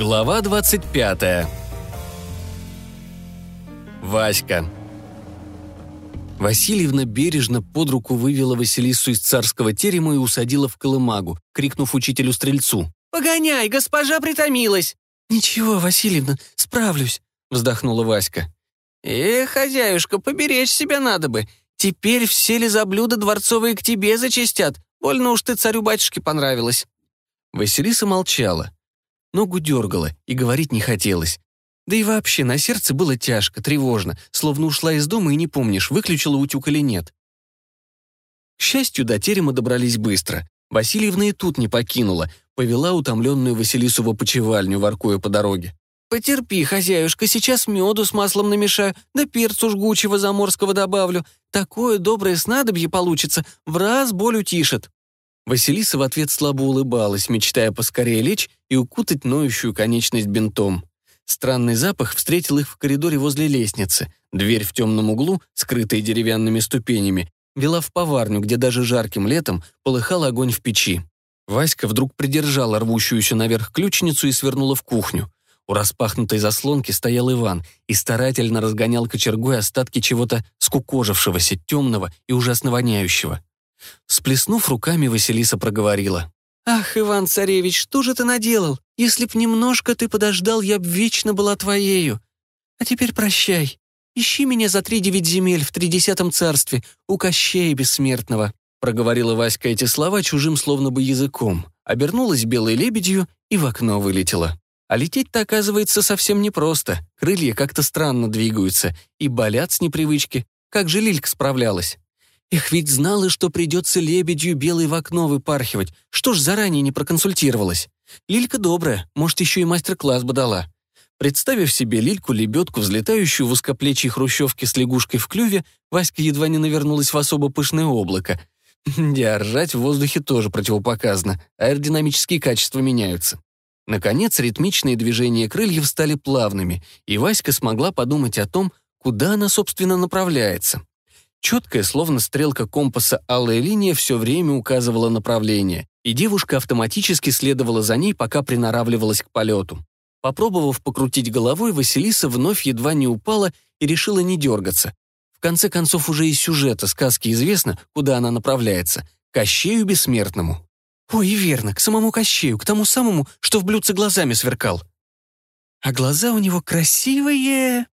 Глава 25. Васька. Васильевна бережно под руку вывела Василису из царского терема и усадила в колымагу, крикнув учителю-стрельцу. «Погоняй, госпожа притомилась!» «Ничего, Васильевна, справлюсь», — вздохнула Васька. «Э, хозяюшка, поберечь себя надо бы. Теперь все ли за блюда дворцовые к тебе зачастят? Больно уж ты царю-батюшке понравилась». Василиса молчала. Ногу дергала, и говорить не хотелось. Да и вообще на сердце было тяжко, тревожно, словно ушла из дома и не помнишь, выключила утюг или нет. К счастью, до терема добрались быстро. Васильевна и тут не покинула, повела утомленную Василису в опочивальню, воркуя по дороге. «Потерпи, хозяюшка, сейчас меду с маслом намешаю, да перцу жгучего заморского добавлю. Такое доброе снадобье получится, в раз боль утишит». Василиса в ответ слабо улыбалась, мечтая поскорее лечь и укутать ноющую конечность бинтом. Странный запах встретил их в коридоре возле лестницы. Дверь в темном углу, скрытая деревянными ступенями, вела в поварню, где даже жарким летом полыхал огонь в печи. Васька вдруг придержала рвущуюся наверх ключницу и свернула в кухню. У распахнутой заслонки стоял Иван и старательно разгонял кочергой остатки чего-то скукожившегося, темного и ужасно воняющего. Сплеснув руками, Василиса проговорила. «Ах, Иван-царевич, что же ты наделал? Если б немножко ты подождал, я б вечно была твоею. А теперь прощай. Ищи меня за три девять земель в тридесятом царстве, у Кощея Бессмертного», проговорила Васька эти слова чужим словно бы языком, обернулась белой лебедью и в окно вылетела. А лететь-то, оказывается, совсем непросто. Крылья как-то странно двигаются и болят с непривычки. Как же Лилька справлялась? Эх, ведь знала, что придется лебедью белой в окно выпархивать. Что ж заранее не проконсультировалась? Лилька добрая, может, еще и мастер-класс бы дала. Представив себе Лильку-лебедку, взлетающую в узкоплечьей хрущевке с лягушкой в клюве, Васька едва не навернулась в особо пышное облако. Держать в воздухе тоже противопоказано, аэродинамические качества меняются. Наконец, ритмичные движения крыльев стали плавными, и Васька смогла подумать о том, куда она, собственно, направляется. Четкая, словно стрелка компаса алая линия, все время указывала направление, и девушка автоматически следовала за ней, пока приноравливалась к полету. Попробовав покрутить головой, Василиса вновь едва не упала и решила не дергаться. В конце концов, уже из сюжета сказки известно, куда она направляется — Кощею Бессмертному. Ой, верно, к самому Кощею, к тому самому, что в блюдце глазами сверкал. А глаза у него красивые,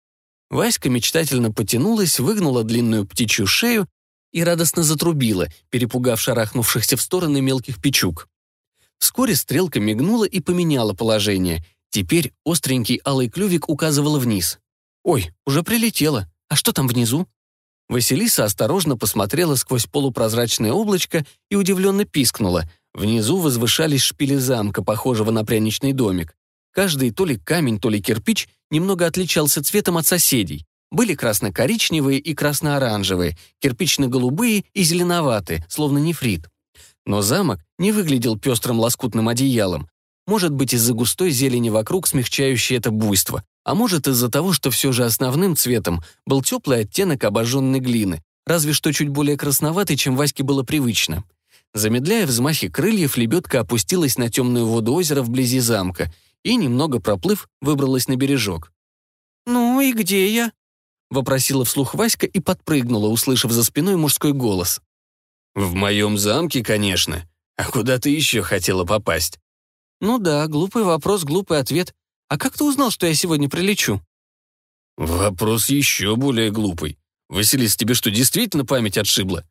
Васька мечтательно потянулась, выгнула длинную птичью шею и радостно затрубила, перепугав шарахнувшихся в стороны мелких печук. Вскоре стрелка мигнула и поменяла положение. Теперь остренький алый клювик указывала вниз. «Ой, уже прилетела. А что там внизу?» Василиса осторожно посмотрела сквозь полупрозрачное облачко и удивленно пискнула. Внизу возвышались шпили замка, похожего на пряничный домик. Каждый то ли камень, то ли кирпич немного отличался цветом от соседей. Были красно-коричневые и красно-оранжевые, кирпично-голубые и зеленоватые, словно нефрит. Но замок не выглядел пестрым лоскутным одеялом. Может быть, из-за густой зелени вокруг, смягчающей это буйство, а может, из-за того, что все же основным цветом был теплый оттенок обожженной глины, разве что чуть более красноватый, чем Ваське было привычно. Замедляя взмахи крыльев, лебедка опустилась на темную воду озера вблизи замка — и, немного проплыв, выбралась на бережок. «Ну и где я?» — вопросила вслух Васька и подпрыгнула, услышав за спиной мужской голос. «В моем замке, конечно. А куда ты еще хотела попасть?» «Ну да, глупый вопрос, глупый ответ. А как ты узнал, что я сегодня прилечу?» «Вопрос еще более глупый. Василис, тебе что, действительно память отшибла?»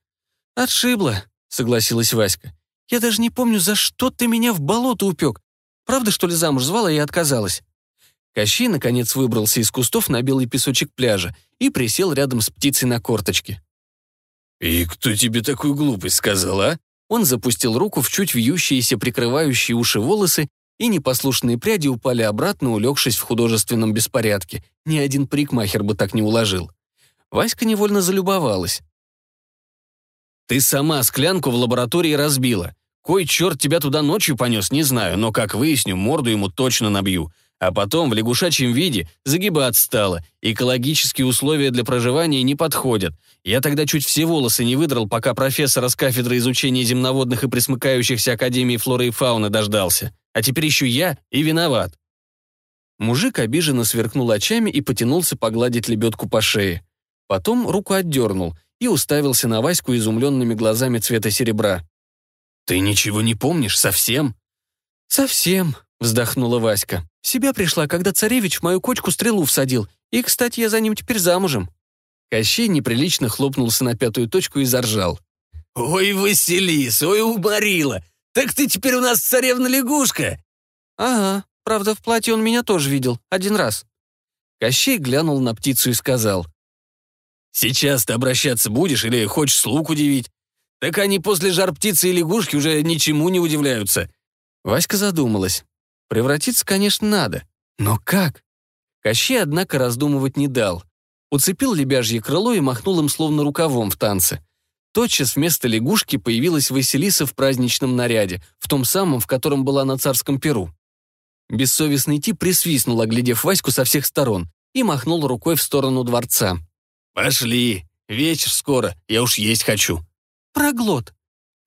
«Отшибла», — согласилась Васька. «Я даже не помню, за что ты меня в болото упек. Правда, что ли, замуж звала и отказалась?» Кощей, наконец, выбрался из кустов на белый песочек пляжа и присел рядом с птицей на корточке. «И кто тебе такую глупость сказал, а?» Он запустил руку в чуть вьющиеся, прикрывающие уши волосы, и непослушные пряди упали обратно, улегшись в художественном беспорядке. Ни один парикмахер бы так не уложил. Васька невольно залюбовалась. «Ты сама склянку в лаборатории разбила. Кой черт тебя туда ночью понес, не знаю, но, как выясню, морду ему точно набью. А потом в лягушачьем виде загибаться стало. Экологические условия для проживания не подходят. Я тогда чуть все волосы не выдрал, пока профессора с кафедры изучения земноводных и присмыкающихся Академии флоры и фауны дождался. А теперь еще я и виноват. Мужик обиженно сверкнул очами и потянулся погладить лебедку по шее. Потом руку отдернул и уставился на Ваську изумленными глазами цвета серебра. «Ты ничего не помнишь? Совсем?» «Совсем», — вздохнула Васька. «В себя пришла, когда царевич в мою кочку стрелу всадил. И, кстати, я за ним теперь замужем». Кощей неприлично хлопнулся на пятую точку и заржал. «Ой, Василис, ой, уморила! Так ты теперь у нас царевна-лягушка!» «Ага, правда, в платье он меня тоже видел, один раз». Кощей глянул на птицу и сказал. «Сейчас ты обращаться будешь или хочешь слуг удивить? Так они после жар птицы и лягушки уже ничему не удивляются». Васька задумалась. Превратиться, конечно, надо. Но как? Кощей, однако, раздумывать не дал. Уцепил лебяжье крыло и махнул им словно рукавом в танце. Тотчас вместо лягушки появилась Василиса в праздничном наряде, в том самом, в котором была на царском перу. Бессовестный тип присвистнул, оглядев Ваську со всех сторон, и махнул рукой в сторону дворца. «Пошли, вечер скоро, я уж есть хочу». «Проглот!»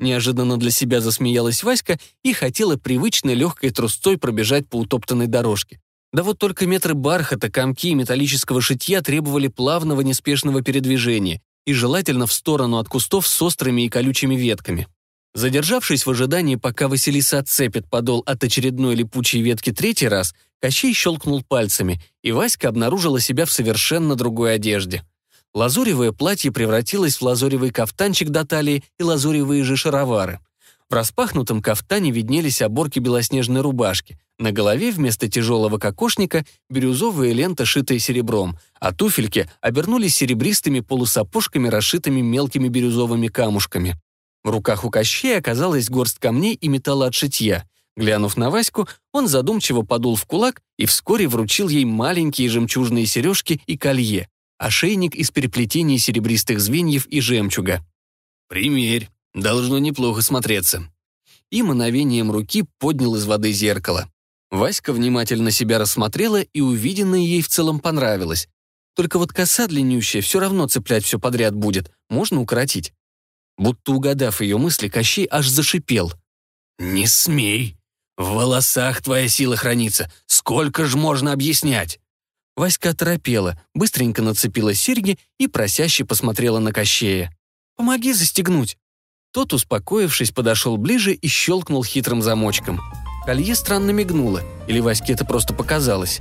Неожиданно для себя засмеялась Васька и хотела привычной легкой трусцой пробежать по утоптанной дорожке. Да вот только метры бархата, комки и металлического шитья требовали плавного неспешного передвижения, и желательно в сторону от кустов с острыми и колючими ветками. Задержавшись в ожидании, пока Василиса отцепит подол от очередной липучей ветки третий раз, Кощей щелкнул пальцами, и Васька обнаружила себя в совершенно другой одежде. Лазуревое платье превратилось в лазуревый кафтанчик до талии и лазуревые же шаровары. В распахнутом кафтане виднелись оборки белоснежной рубашки. На голове вместо тяжелого кокошника бирюзовая лента, шитая серебром, а туфельки обернулись серебристыми полусапожками, расшитыми мелкими бирюзовыми камушками. В руках у Кощея оказалась горсть камней и металла от шитья. Глянув на Ваську, он задумчиво подул в кулак и вскоре вручил ей маленькие жемчужные сережки и колье, ошейник из переплетений серебристых звеньев и жемчуга. «Примерь», Должно неплохо смотреться. И мановением руки поднял из воды зеркало. Васька внимательно себя рассмотрела, и увиденное ей в целом понравилось. Только вот коса длиннющая все равно цеплять все подряд будет, можно укоротить. Будто угадав ее мысли, Кощей аж зашипел. «Не смей! В волосах твоя сила хранится. Сколько ж можно объяснять?» Васька оторопела, быстренько нацепила серьги и просяще посмотрела на Кощея. «Помоги застегнуть». Тот, успокоившись, подошел ближе и щелкнул хитрым замочком. Колье странно мигнуло, или Ваське это просто показалось.